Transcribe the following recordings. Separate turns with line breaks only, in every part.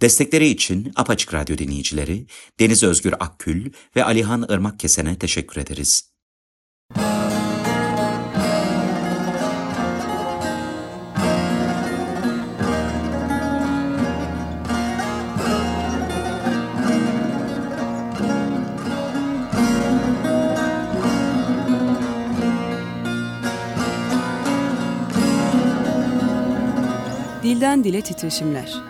Destekleri için Apaçık Radyo dinleyicileri Deniz Özgür Akkül ve Alihan Irmak Kesen'e teşekkür ederiz.
Dilden Dile Titreşimler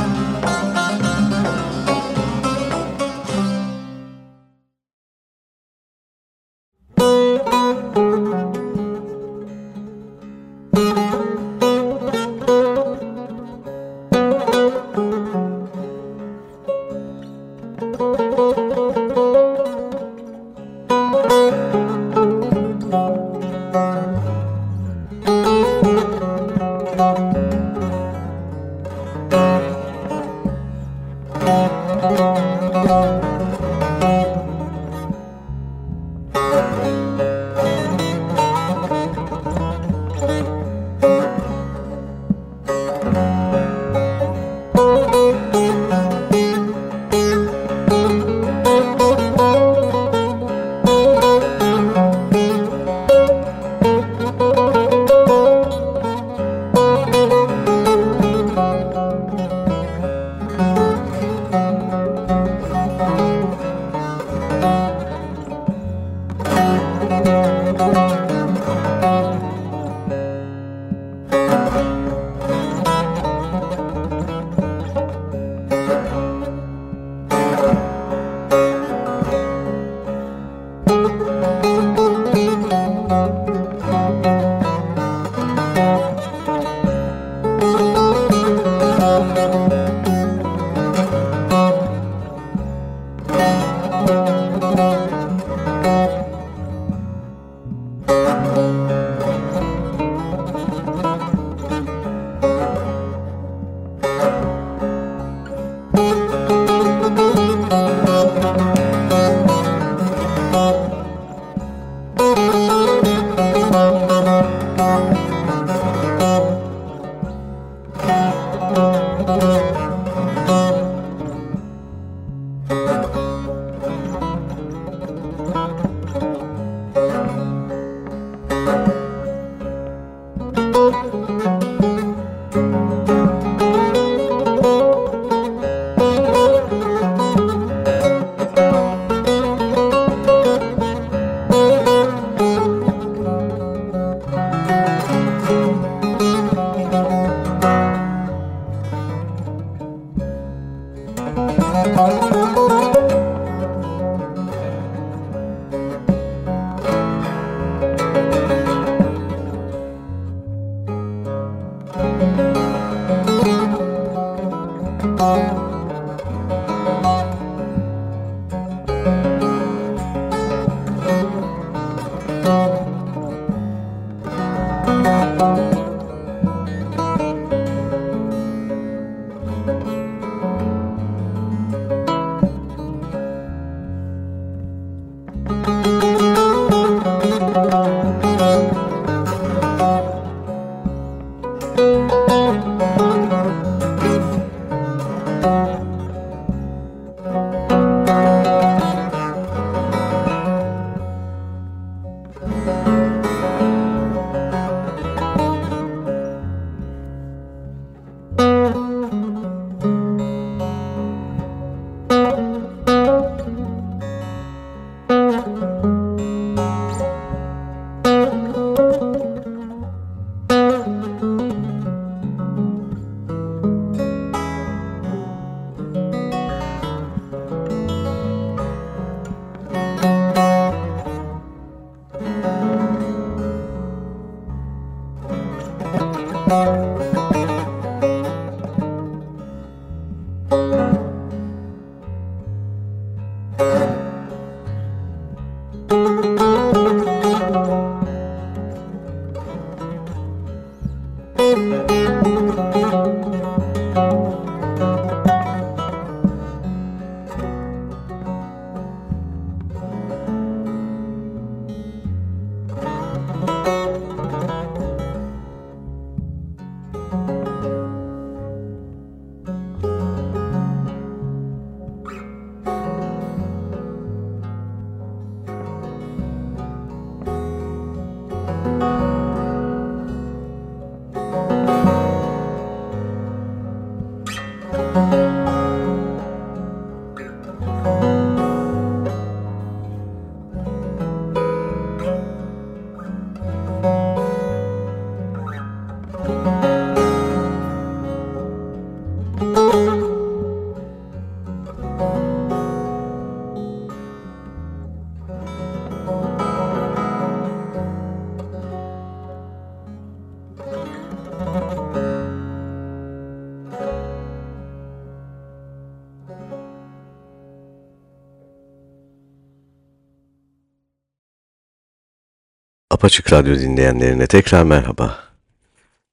Apaçık Radyo dinleyenlerine tekrar merhaba.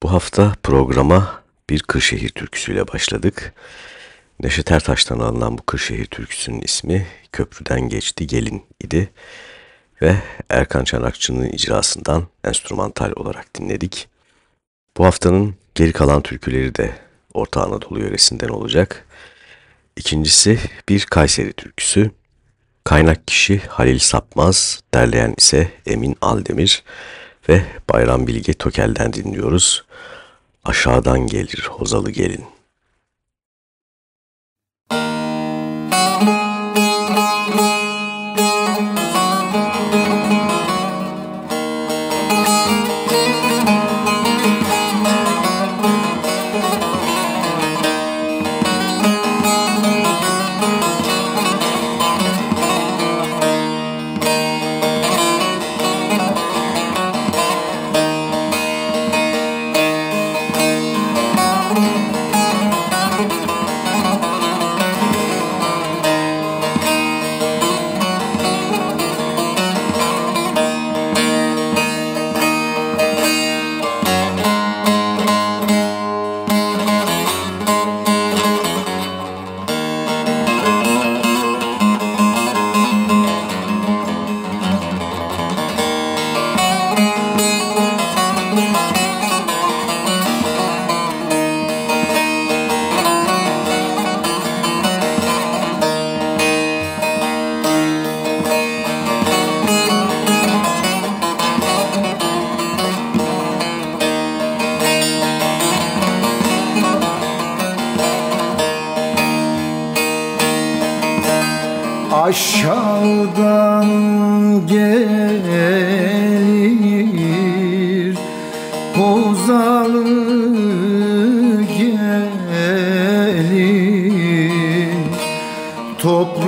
Bu hafta programa bir Kırşehir türküsüyle başladık. Neşet Ertaş'tan alınan bu Kırşehir türküsünün ismi Köprüden Geçti Gelin idi. Ve Erkan Çanakçı'nın icrasından enstrümantal olarak dinledik. Bu haftanın geri kalan türküleri de Orta Anadolu yöresinden olacak. İkincisi bir Kayseri türküsü. Kaynak kişi Halil Sapmaz, derleyen ise Emin Aldemir ve Bayram Bilge Tokel'den dinliyoruz. Aşağıdan gelir Hozalı gelin.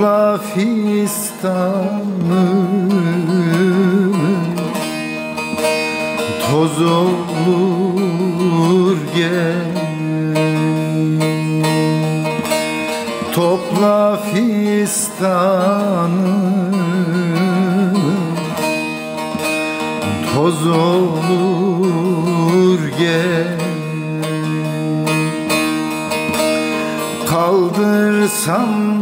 Trafistan'ım Toz olur gel Topla fistanı Toz olur gel Kaldırsam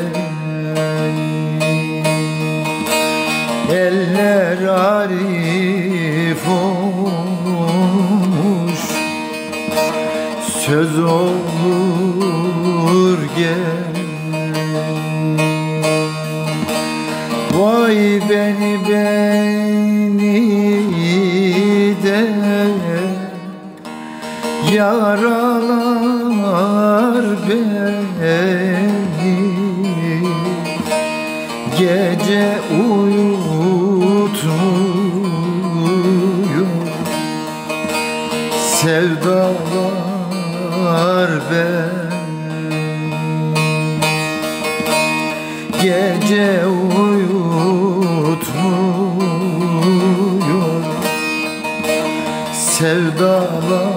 Vay beni beni de. Yaralar Sevdalar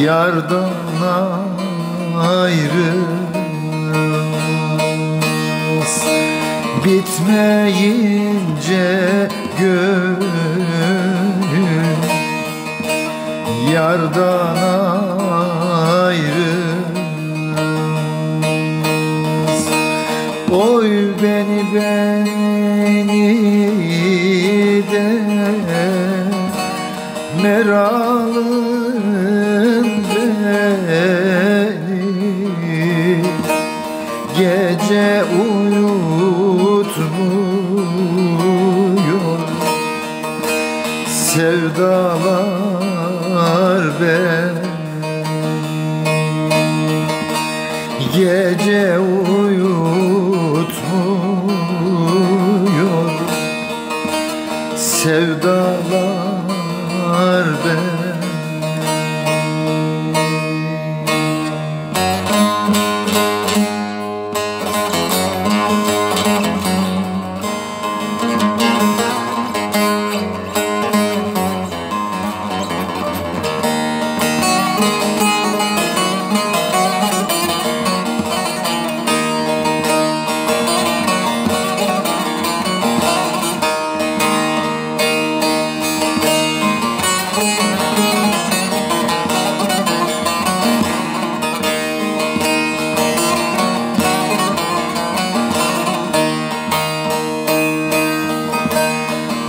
yardan ayrılmaz. Bitmeyince gönlüm yardan ayrılmaz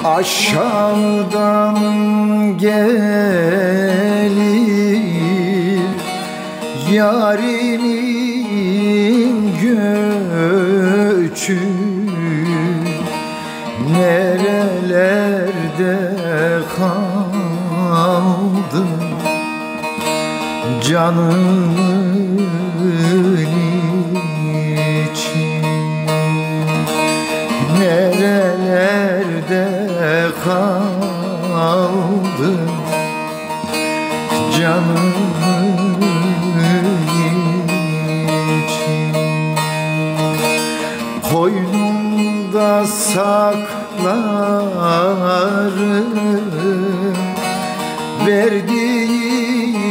Aşağıdan gelir Yarimin göçü. Nerelerde kaldı Canımın kaldı canımın içi. Koynumda saklarım Verdiğin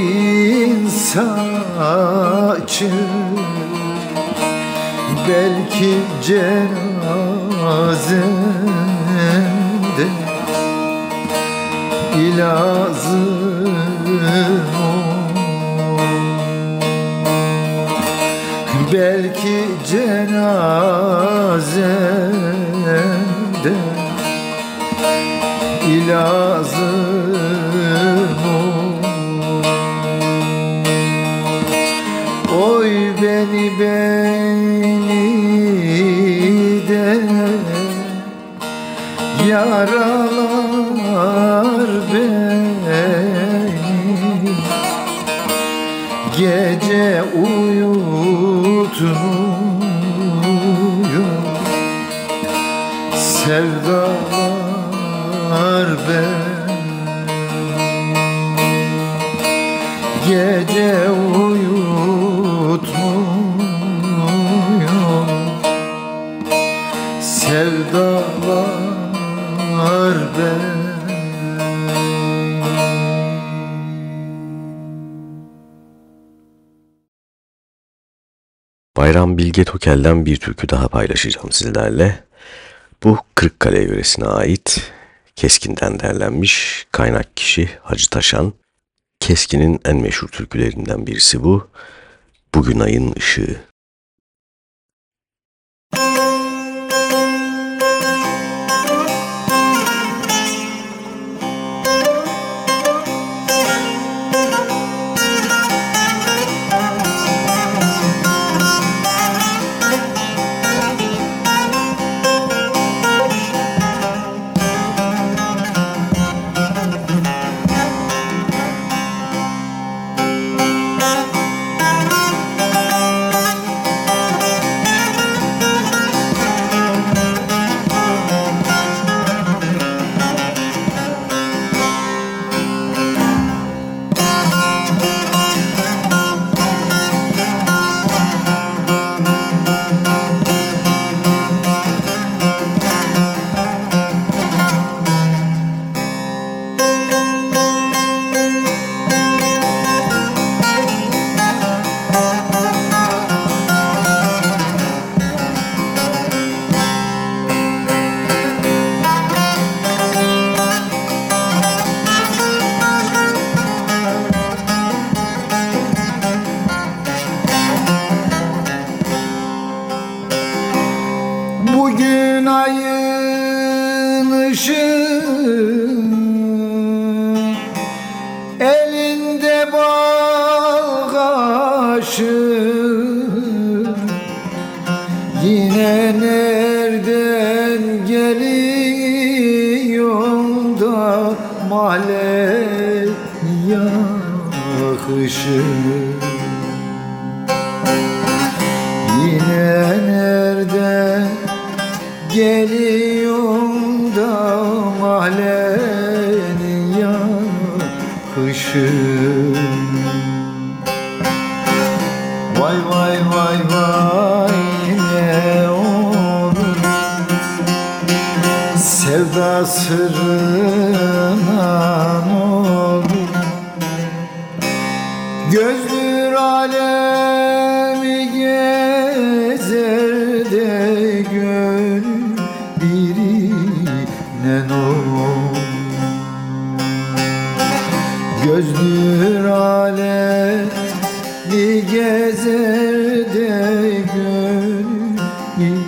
saçı Belki cenazemde ilazım o Belki cenazemde ilazım uyutmuyor sevdalar ben Gece uyutmuyor
Bayram Bilge Tokel'den bir türkü daha paylaşacağım sizlerle. Bu Kırıkkale yöresine ait Keskin'den derlenmiş kaynak kişi Hacı Taşan. Keskin'in en meşhur türkülerinden birisi bu. Bugün ayın ışığı.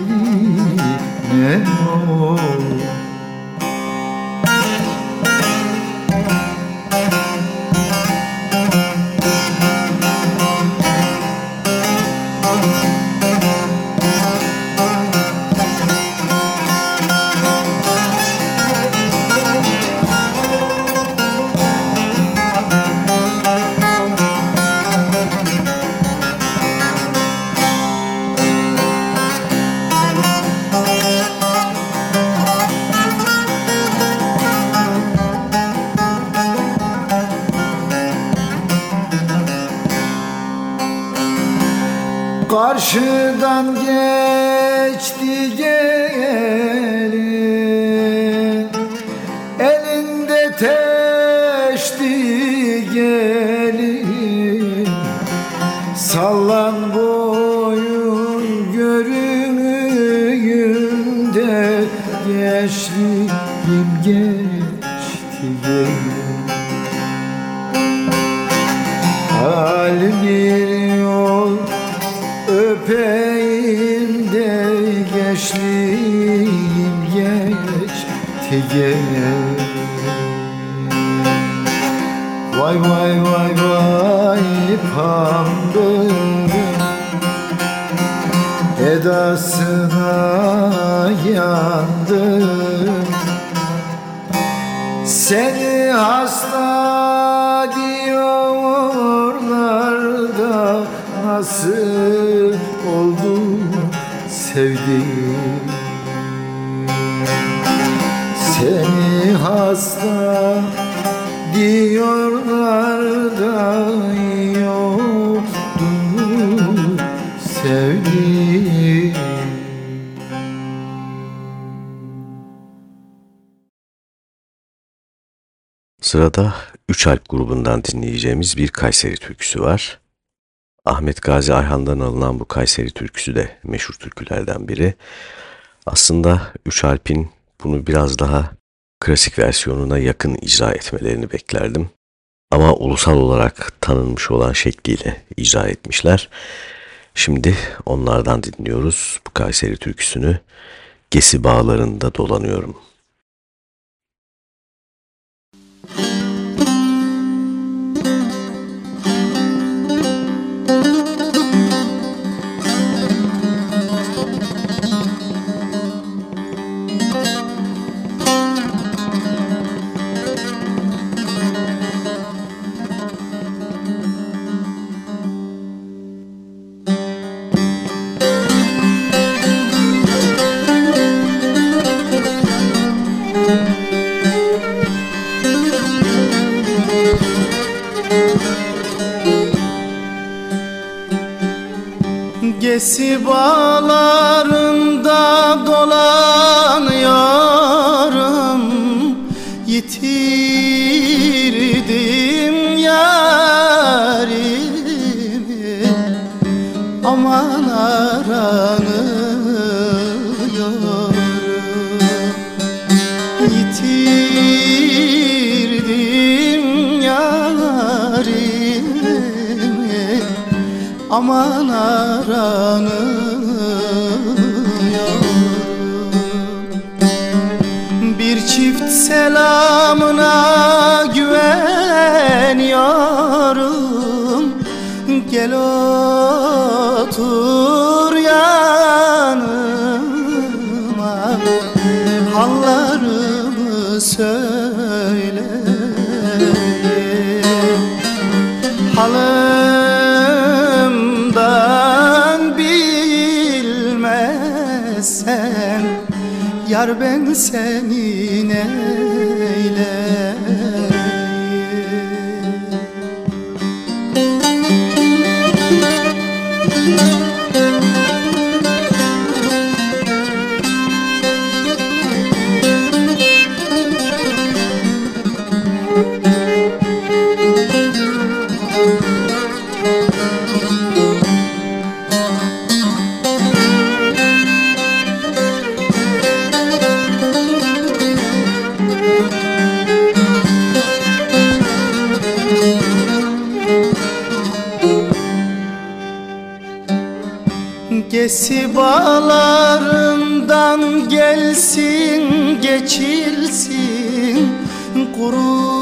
Birine olur nasıl oldu sevdiğim Seni hasta diyorlar da oldu sevdiğim
Sırada Üç Alp grubundan dinleyeceğimiz bir Kayseri türküsü var. Ahmet Gazi Ayhan'dan alınan bu Kayseri türküsü de meşhur türkülerden biri. Aslında Üç Alp'in bunu biraz daha klasik versiyonuna yakın icra etmelerini beklerdim. Ama ulusal olarak tanınmış olan şekliyle icra etmişler. Şimdi onlardan dinliyoruz bu Kayseri türküsünü. Gesi bağlarında dolanıyorum.
Gesi bağlarında dolanıyorum. Yitirdim Aman aranıyorum ben seni Gesi bağlarından gelsin geçilsin. Kurulsun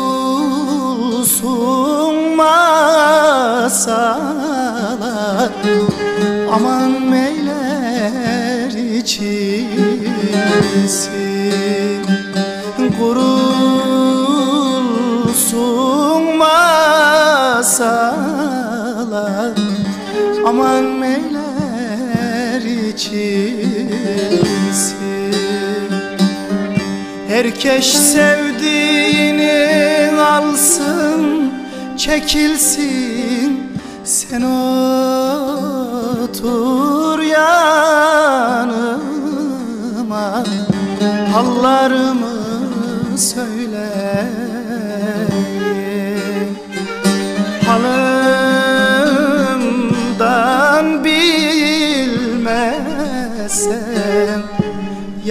masalar. Aman meyler içilsin. Kurulsun içilsin Herkes sevdiğini alsın Çekilsin. Sen otur yanıma Hallarımı söyle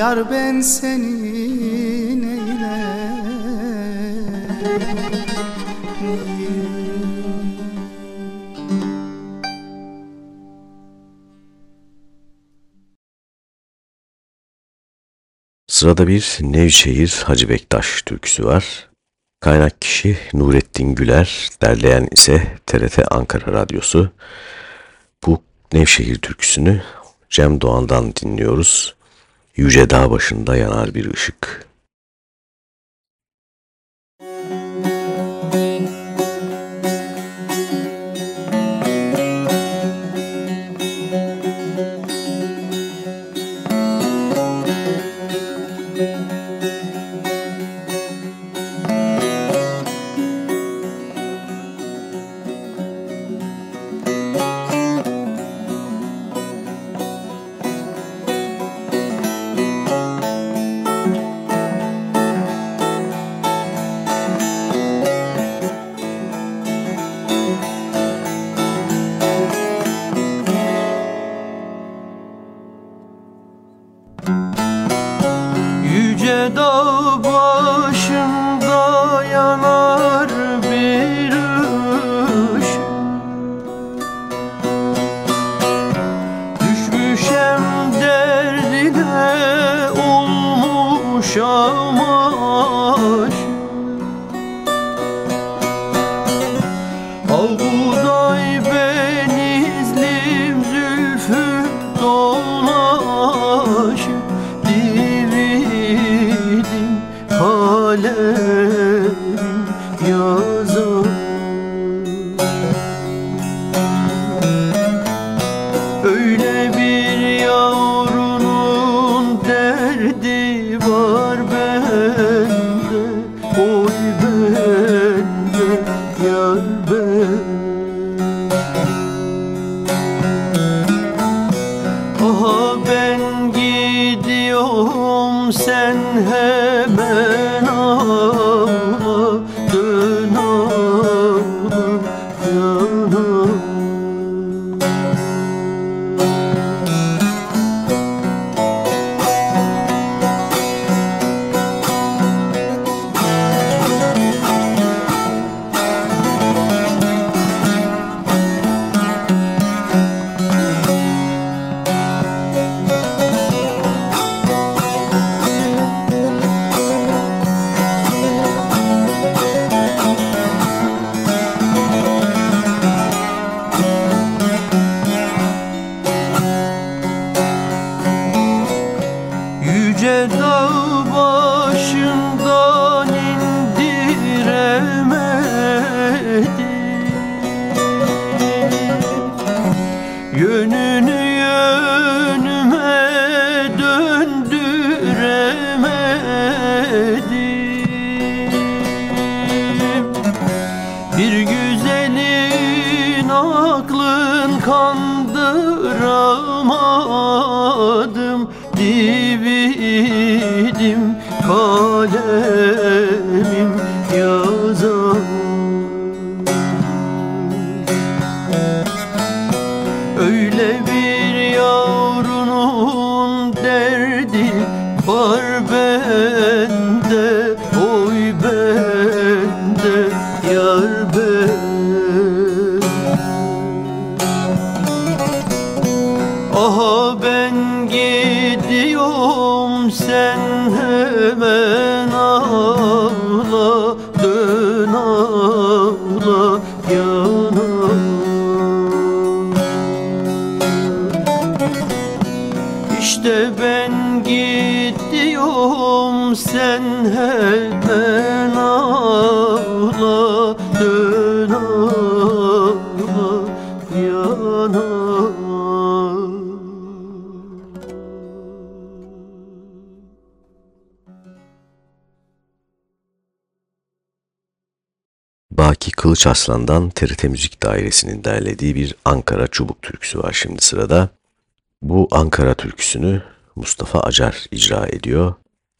Yar ben seni neyleyim
Sırada bir Nevşehir Hacı Bektaş türküsü var. Kaynak kişi Nurettin Güler, derleyen ise TRT Ankara Radyosu. Bu Nevşehir türküsünü Cem Doğan'dan dinliyoruz. Yüce dağ başında yanar bir ışık.
Gidiyorum sen hemen
Aha ben gidiyorum sen
Kılıç Aslan'dan TRT Müzik Dairesi'nin derlediği bir Ankara Çubuk türküsü var şimdi sırada. Bu Ankara türküsünü Mustafa Acar icra ediyor.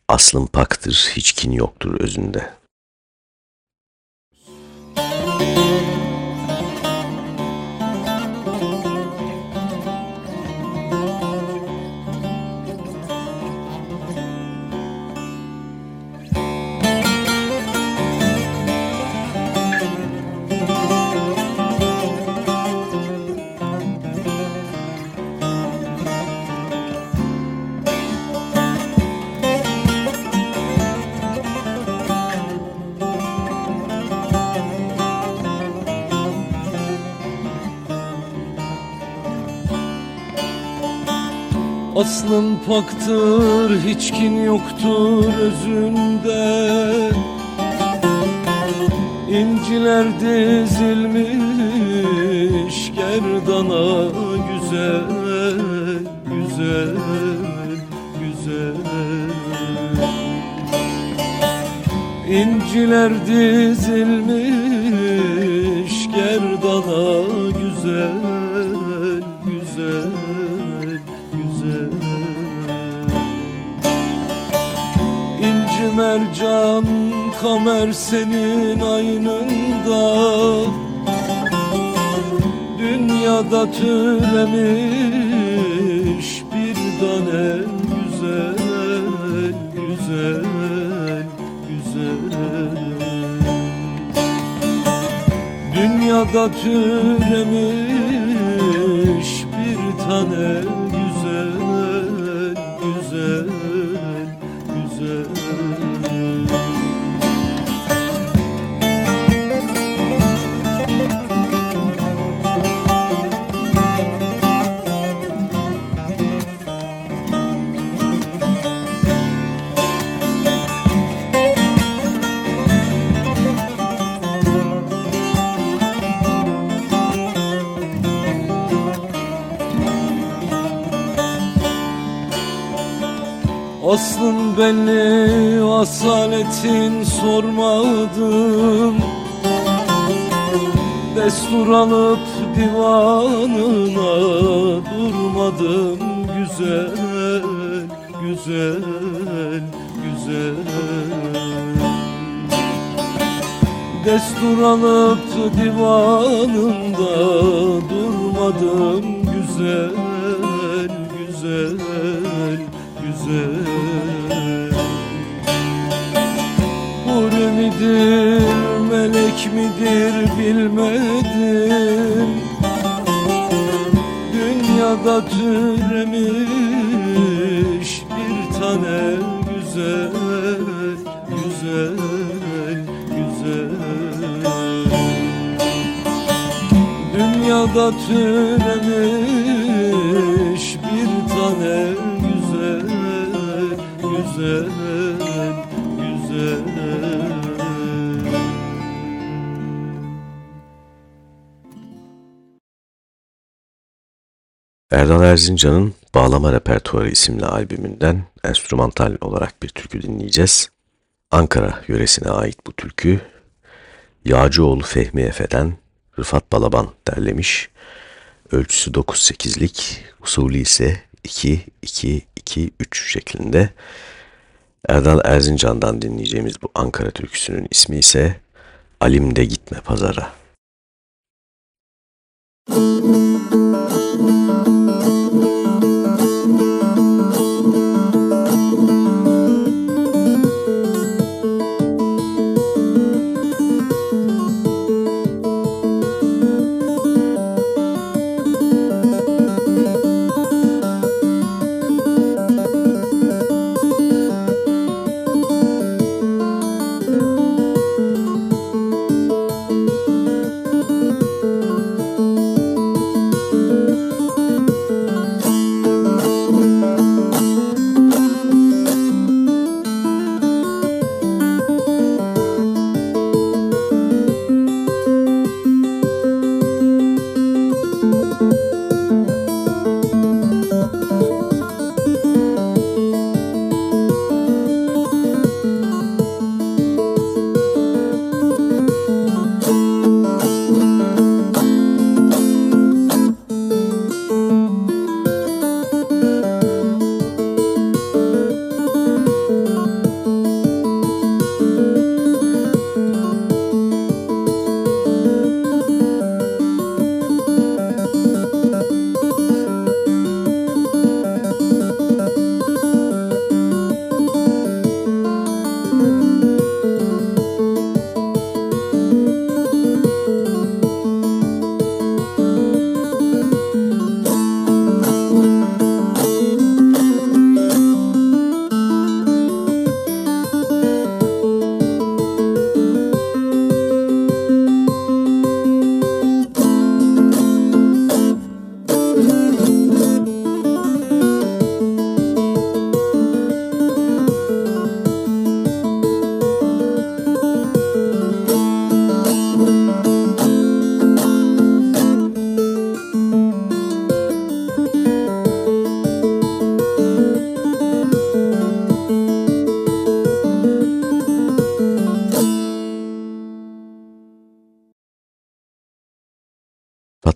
Aslım paktır, hiç kin yoktur özünde.
Aslın paktır, hiç kin yoktur özünde. İnciler dizilmiş gerdana güzel, güzel, güzel. İnciler dizilmiş gerdana İnci mercan kamer senin aynında. Dünyada türemiş bir tane güzel, güzel, güzel. Dünyada türemiş bir tane Aslın belli asaletin sormadım Destur alıp divanına durmadım. Güzel, güzel, güzel. Destur alıp divanında durmadım. Güzel, güzel, güzel Huri midir, melek midir bilmedim. Dünyada türemiş bir tane güzel, güzel, Dünyada türemiş bir tane güzel, güzel
Erdal Erzincan'ın Bağlama Repertuarı isimli albümünden enstrümantal olarak bir türkü dinleyeceğiz. Ankara yöresine ait bu türkü Yağcıoğlu Fehmi Efe'den Rıfat Balaban derlemiş. Ölçüsü 9-8'lik, usulü ise 2-2-2-3 şeklinde.
Erdal Erzincan'dan dinleyeceğimiz bu Ankara türküsünün ismi ise Alim'de Gitme Pazara.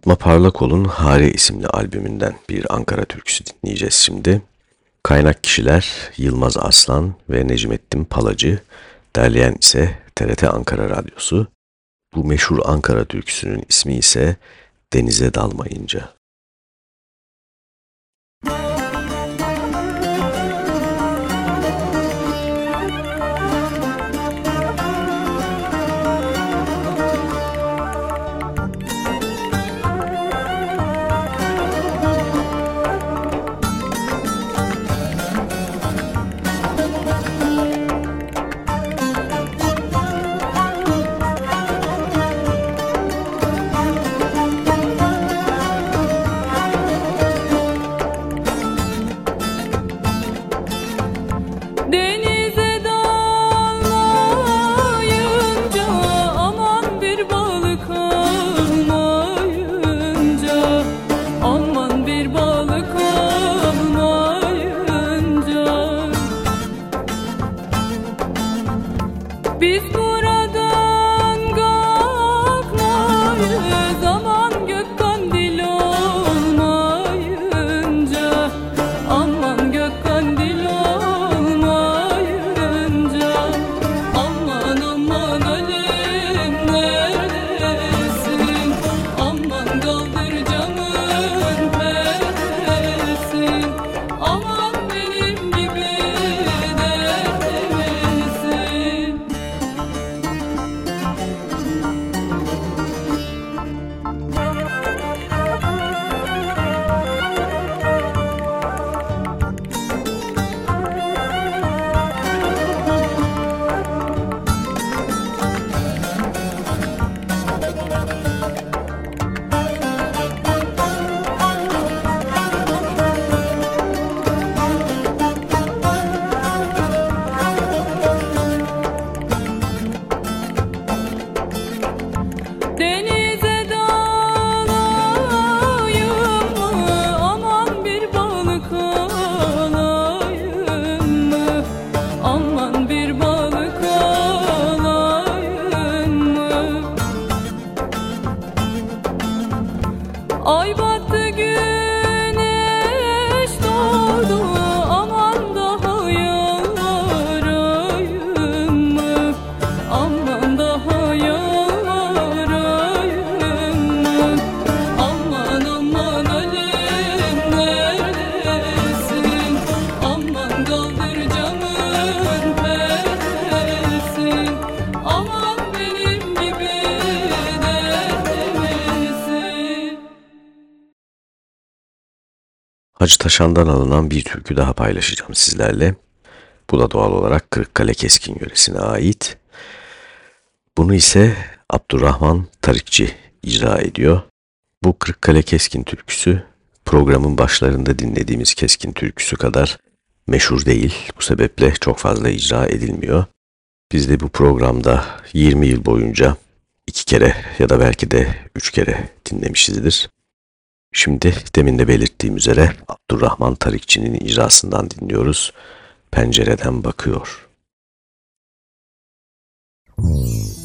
Fatma Parlakol'un Hare isimli albümünden bir Ankara türküsü dinleyeceğiz şimdi. Kaynak kişiler Yılmaz Aslan ve Necmettin Palacı, derleyen ise TRT Ankara Radyosu. Bu meşhur Ankara türküsünün ismi ise Denize Dalmayınca.
Hacı Taşan'dan alınan bir türkü daha paylaşacağım sizlerle. Bu da doğal olarak Kırıkkale Keskin yöresine ait. Bunu ise Abdurrahman Tarikçi icra ediyor. Bu Kırıkkale Keskin türküsü programın başlarında dinlediğimiz Keskin türküsü kadar meşhur değil. Bu sebeple çok fazla icra edilmiyor. Biz de bu programda 20 yıl boyunca iki kere ya da belki de üç kere dinlemişizdir. Şimdi demin de belirttiğim üzere Abdurrahman Tarikçi'nin icrasından dinliyoruz. Pencereden bakıyor.
Pencereden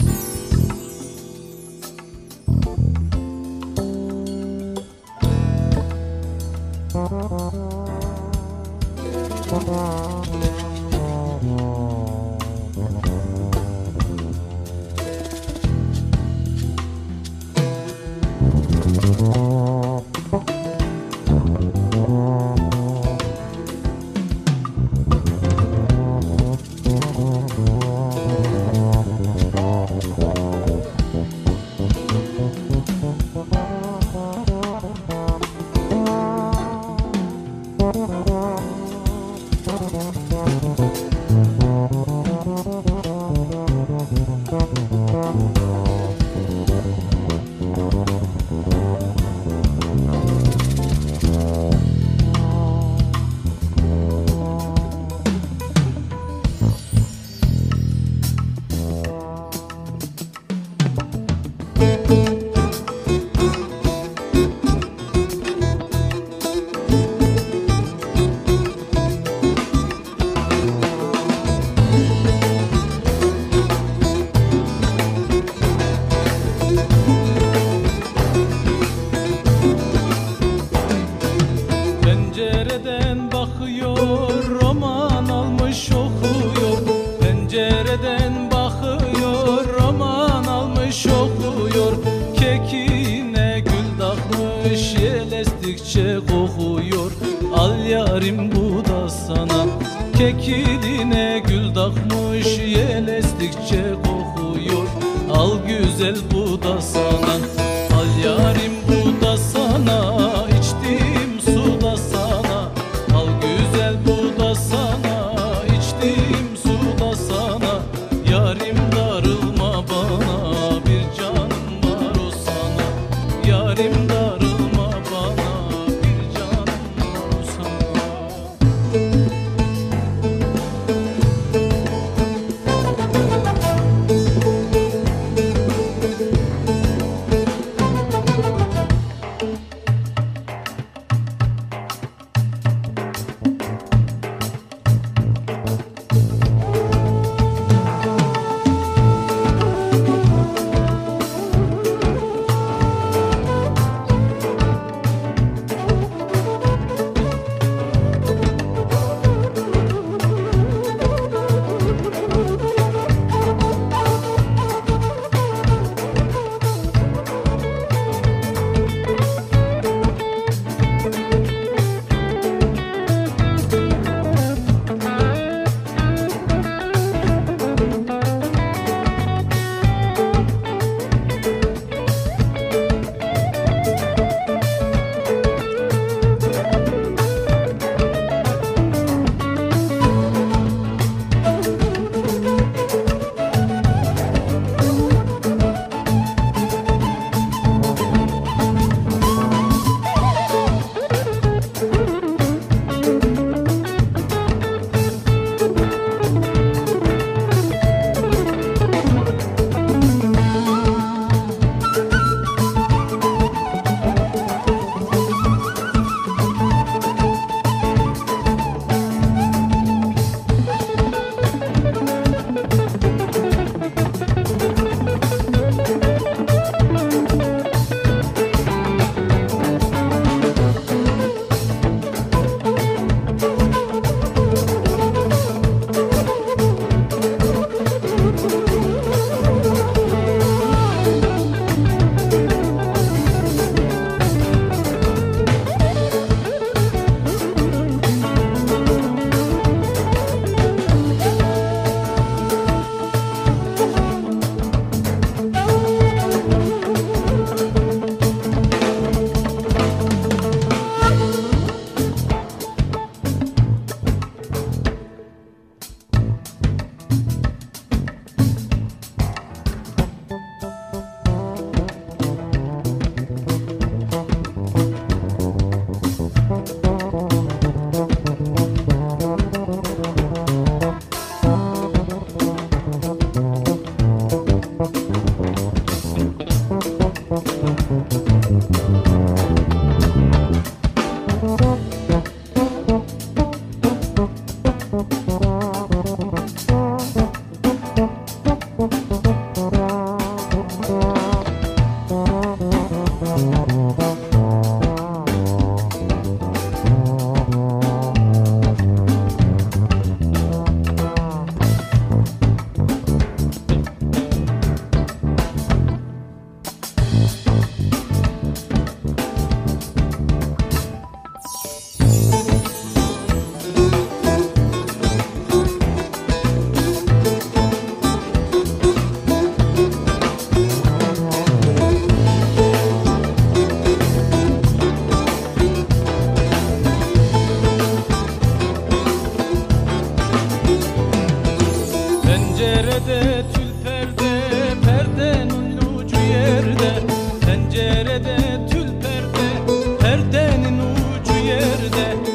yerde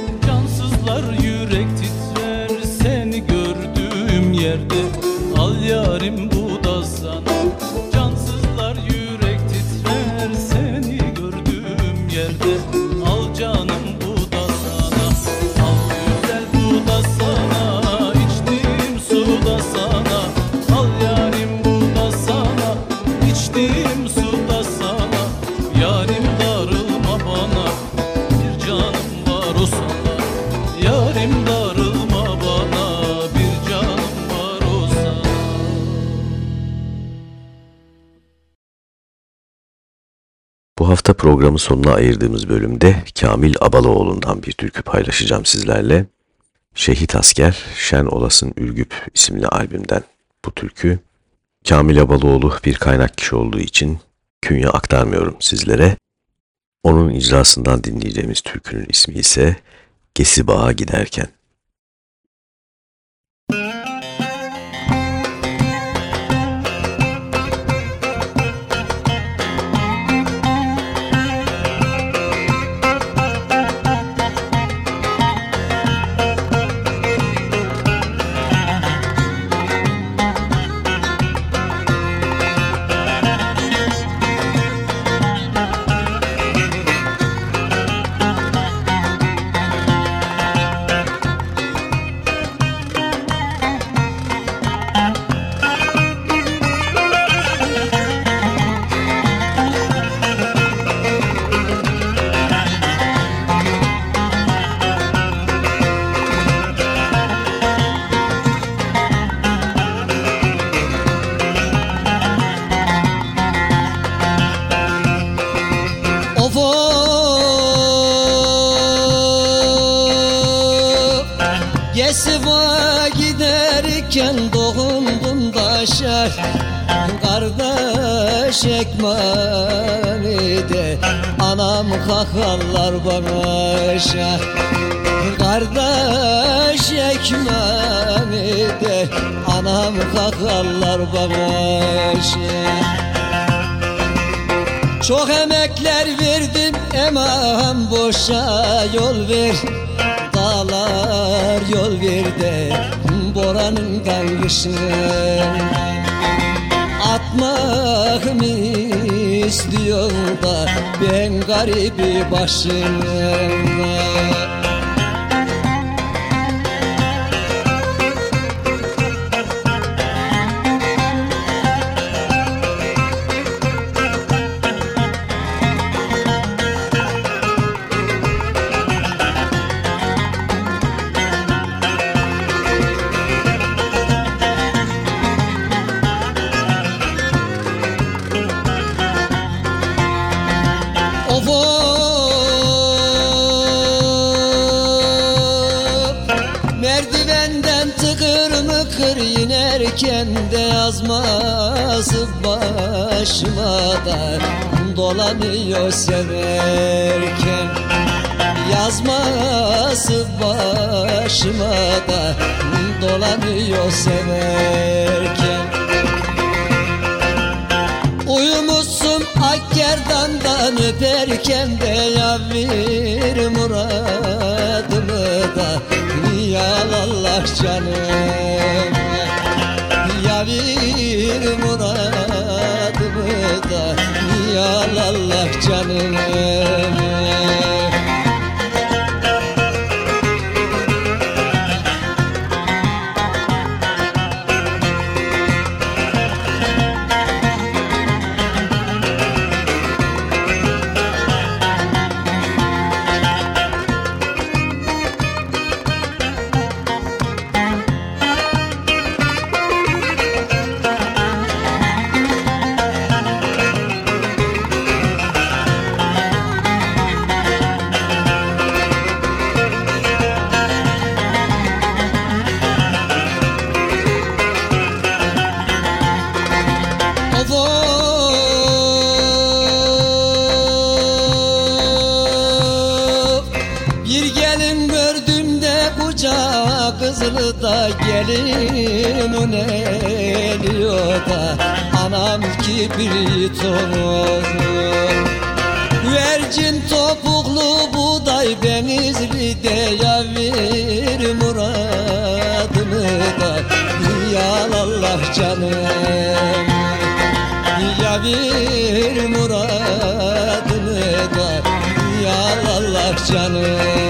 Programın sonuna ayırdığımız bölümde Kamil Abaloğlu'ndan bir türkü paylaşacağım sizlerle. Şehit Asker Şen Olasın Ürgüp isimli albümden bu türkü. Kamil Abaloğlu bir kaynak kişi olduğu için künye aktarmıyorum sizlere. Onun icrasından dinleyeceğimiz türkünün ismi ise Gesibağa Giderken.
De Anam kakarlar bana şah Kardeş ekmeğimi de Anam kakarlar bana şah çok emekler verdim emam boşa yol ver. Dağlar yol ver de boranından kışın Atmak mı istiyorsun da ben garibi başım Merdivenden tıkır mıkır inerken de yazması başıma da dolanıyor severken Yazması başıma da dolanıyor severken. Uyumuşsun akkerdandan öperken de yavir muradımı da Niyal Allah canım. Yavir muradımı da. Niyal Allah canım benizli yavir muradını da Yalallah canım. Yavir muradını da Yalallah canım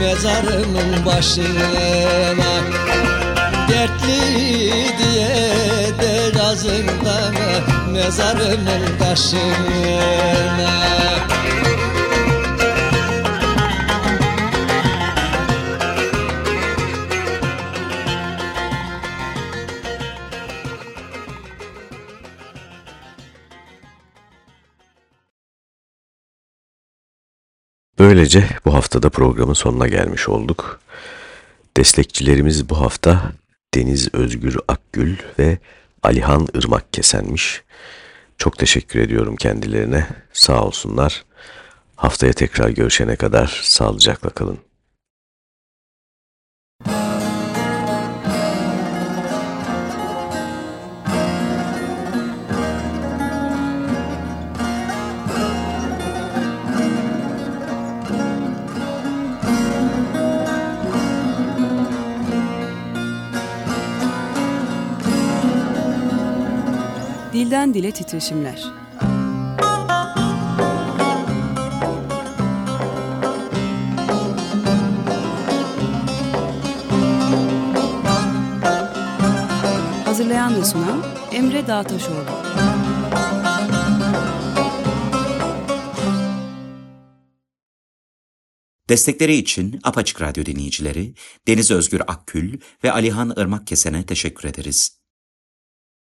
mezarımın başına Dertli diye de cazında mezarımın taşına
Böylece bu haftada programın sonuna gelmiş olduk. Destekçilerimiz bu hafta Deniz Özgür Akgül ve Alihan Irmak Kesenmiş. Çok teşekkür ediyorum kendilerine. Sağ olsunlar. Haftaya tekrar görüşene kadar sağlıcakla kalın.
Dilden dile titreşimler. Hazırlayan ve sunan Emre Dağtaşoğlu.
Destekleri için Apaçık Radyo dinleyicileri Deniz Özgür Akkül ve Alihan Irmak Kesen'e teşekkür ederiz.